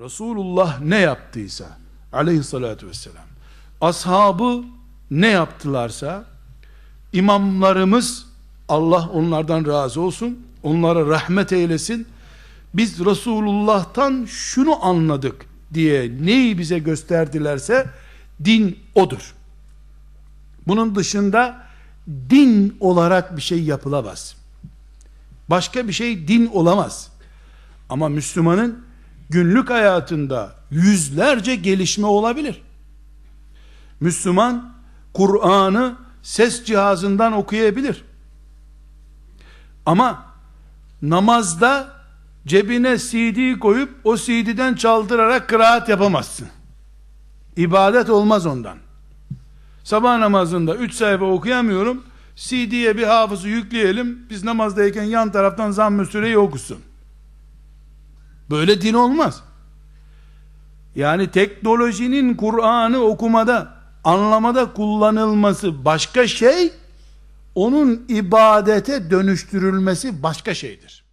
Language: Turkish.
Resulullah ne yaptıysa aleyhissalatü vesselam ashabı ne yaptılarsa imamlarımız Allah onlardan razı olsun onlara rahmet eylesin biz Resulullah'tan şunu anladık diye neyi bize gösterdilerse din odur. Bunun dışında din olarak bir şey yapılamaz. Başka bir şey din olamaz. Ama Müslümanın günlük hayatında yüzlerce gelişme olabilir. Müslüman Kur'an'ı ses cihazından okuyabilir. Ama namazda cebine CD koyup o CD'den çaldırarak kıraat yapamazsın. İbadet olmaz ondan. Sabah namazında 3 sayfa okuyamıyorum. CD'ye bir hafızı yükleyelim. Biz namazdayken yan taraftan zamm-ı süreyi okusun. Böyle din olmaz. Yani teknolojinin Kur'an'ı okumada, anlamada kullanılması başka şey, onun ibadete dönüştürülmesi başka şeydir.